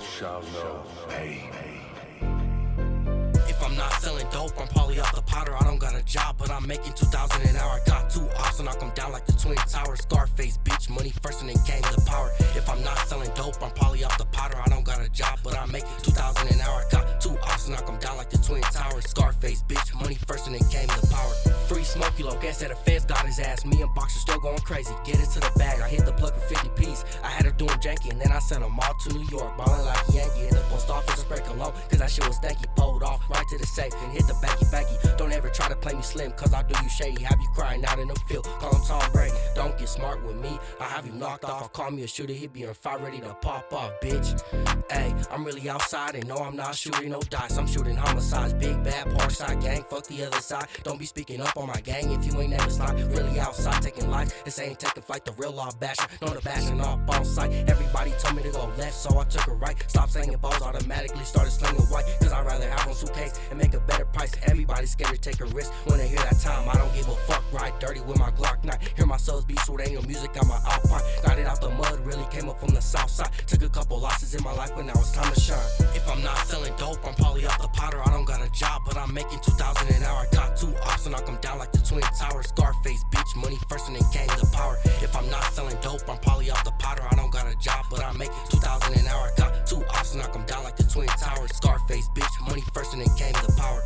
shall know pain. If I'm not selling dope, I'm probably off the powder. I don't got a job, but I'm making 2,000 an hour. Got two ops and knock them down like the Twin Towers. Scarface, bitch, money first and then came the power. If I'm not selling dope, I'm probably off the powder. I don't got a job, but I'm making 2,000 an hour. Got two ops and knock them down like the Twin Towers. Scarface, bitch, money first and then came the power. Free Smokey Low, gas at the feds got his ass. Me and Boxer still going crazy. Get into the bag, I hit the plug for 50 doing janky, and then I sent them all to New York. Ballin' like Yankee in the post office, spray cologne. Cause that shit was stanky. Pulled off right to the safe and hit the backy backy. Don't ever try to play me slim, cause I'll do you shady. Have you crying out in the field, call him Tom Brady. Get smart with me, I have you knocked off. Call me a shooter, he be on fire, ready to pop off, bitch. Hey, I'm really outside and no, I'm not shooting no dice. I'm shooting homicides, big bad Parkside gang. Fuck the other side. Don't be speaking up on my gang if you ain't never slide. Really outside taking life, this ain't taking flight. The real law bashing, no the bashing off on sight. Everybody told me to go left, so I took a right. Stop slinging balls, automatically started slinging white. Cause I'd rather have one suitcase and make a better price price. Everybody scared to take a risk when they hear that time. I don't give a fuck, ride dirty with my Glock night. Hear my souls beat sweet, ain't music on my alpine. Got it out the mud, really came up from the south side. Took a couple losses in my life, but now it's time to shine. If I'm not selling dope, I'm probably off the potter. I don't got a job, but I'm making 2,000 an hour. Got two ops, and I come down like the Twin Towers. Scarface, bitch, money first, and then gang the power. If I'm not selling dope, I'm probably off the potter. I don't got a job, but I'm making 2,000 an hour. Got two ops, and I come down like the Twin Towers. Scarface, bitch, money first, and then gang the power.